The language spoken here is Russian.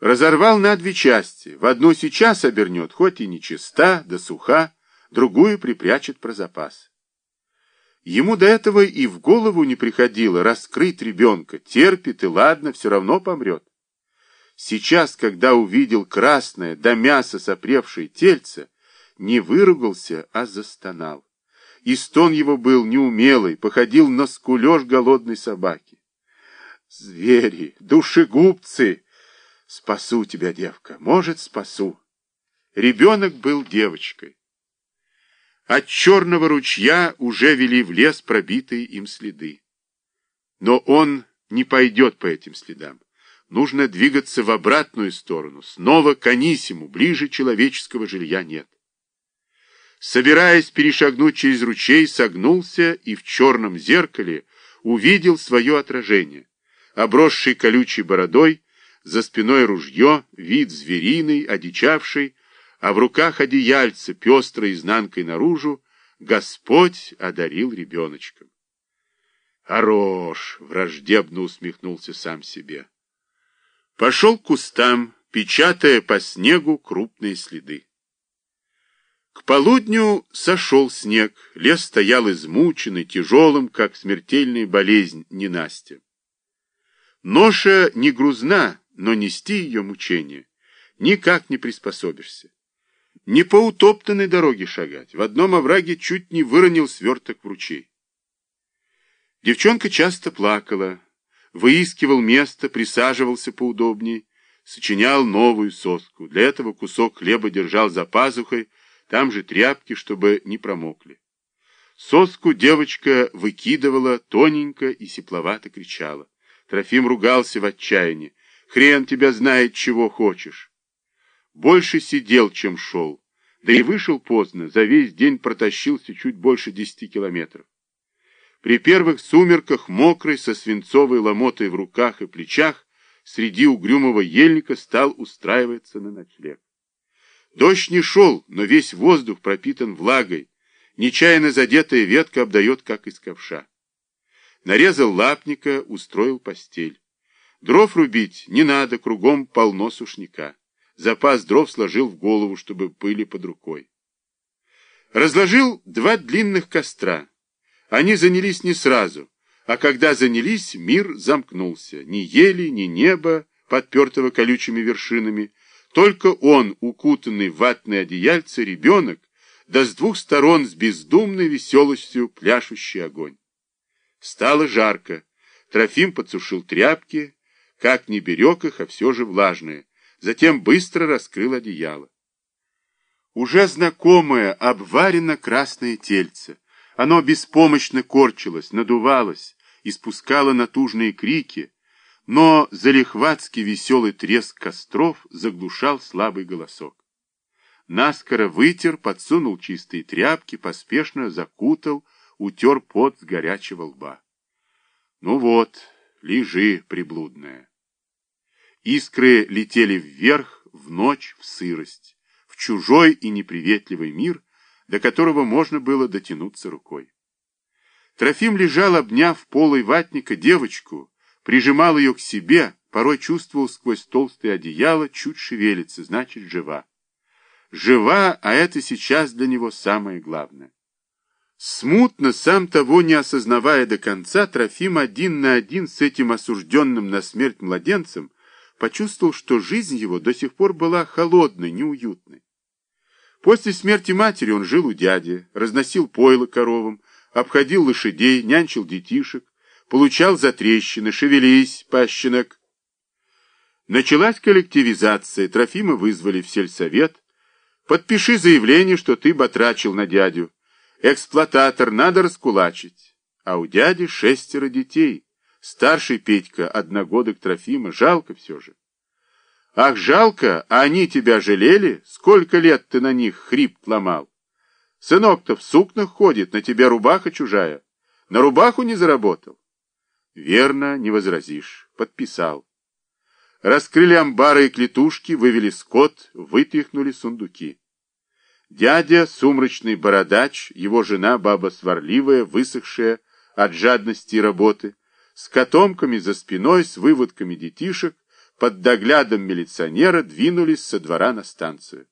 Разорвал на две части. В одну сейчас обернет, хоть и не чиста, да суха, другую припрячет про запас. Ему до этого и в голову не приходило раскрыть ребенка, терпит и ладно, все равно помрет. Сейчас, когда увидел красное до мяса сопревшее тельце, не выругался, а застонал. И стон его был неумелый, походил на скулеж голодной собаки. Звери, душегубцы! Спасу тебя, девка, может, спасу. Ребенок был девочкой. От черного ручья уже вели в лес пробитые им следы. Но он не пойдет по этим следам. Нужно двигаться в обратную сторону, снова к Анисиму, ближе человеческого жилья нет. Собираясь перешагнуть через ручей, согнулся и в черном зеркале увидел свое отражение. Обросший колючей бородой, за спиной ружье, вид звериный, одичавший, а в руках одеяльце, пестрой изнанкой наружу, Господь одарил ребеночком. «Хорош!» — враждебно усмехнулся сам себе. Пошел к кустам, печатая по снегу крупные следы. К полудню сошел снег, лес стоял измученный, тяжелым, как смертельная болезнь ненастья. Ноша не грузна, но нести ее мучение никак не приспособишься. Не по утоптанной дороге шагать. В одном овраге чуть не выронил сверток в ручей. Девчонка часто плакала, выискивал место, присаживался поудобнее, сочинял новую соску. Для этого кусок хлеба держал за пазухой, там же тряпки, чтобы не промокли. Соску девочка выкидывала, тоненько и сепловато кричала. Трофим ругался в отчаянии. «Хрен тебя знает, чего хочешь!» Больше сидел, чем шел. Да и вышел поздно, за весь день протащился чуть больше десяти километров. При первых сумерках мокрый, со свинцовой ломотой в руках и плечах, среди угрюмого ельника стал устраиваться на ночлег. Дождь не шел, но весь воздух пропитан влагой, нечаянно задетая ветка обдает, как из ковша. Нарезал лапника, устроил постель. Дров рубить не надо, кругом полно сушняка. Запас дров сложил в голову, чтобы пыли под рукой. Разложил два длинных костра. Они занялись не сразу, а когда занялись, мир замкнулся. Ни ели, ни небо, подпертого колючими вершинами. Только он, укутанный в ватное одеяльце, ребенок, да с двух сторон с бездумной веселостью пляшущий огонь. Стало жарко. Трофим подсушил тряпки, как не берег их, а все же влажные затем быстро раскрыл одеяло. Уже знакомое обварено красное тельце. Оно беспомощно корчилось, надувалось, испускало натужные крики, но залихватский веселый треск костров заглушал слабый голосок. Наскоро вытер, подсунул чистые тряпки, поспешно закутал, утер пот с горячего лба. Ну вот, лежи, приблудная. Искры летели вверх, в ночь, в сырость, в чужой и неприветливый мир, до которого можно было дотянуться рукой. Трофим лежал, обняв полой ватника девочку, прижимал ее к себе, порой чувствовал сквозь толстое одеяло, чуть шевелится, значит, жива. Жива, а это сейчас для него самое главное. Смутно, сам того не осознавая до конца, Трофим один на один с этим осужденным на смерть младенцем почувствовал, что жизнь его до сих пор была холодной, неуютной. После смерти матери он жил у дяди, разносил пойло коровам, обходил лошадей, нянчил детишек, получал затрещины, шевелись, пащенок. Началась коллективизация, Трофима вызвали в сельсовет. Подпиши заявление, что ты батрачил на дядю. Эксплуататор надо раскулачить. А у дяди шестеро детей. Старший Петька, одногодок Трофима, жалко все же. Ах, жалко, а они тебя жалели? Сколько лет ты на них хрип ломал? Сынок-то в сукнах ходит, на тебя рубаха чужая. На рубаху не заработал? Верно, не возразишь. Подписал. Раскрыли амбары и клетушки, вывели скот, вытряхнули сундуки. Дядя, сумрачный бородач, его жена, баба сварливая, высохшая от жадности и работы, с котомками за спиной, с выводками детишек, под доглядом милиционера двинулись со двора на станцию.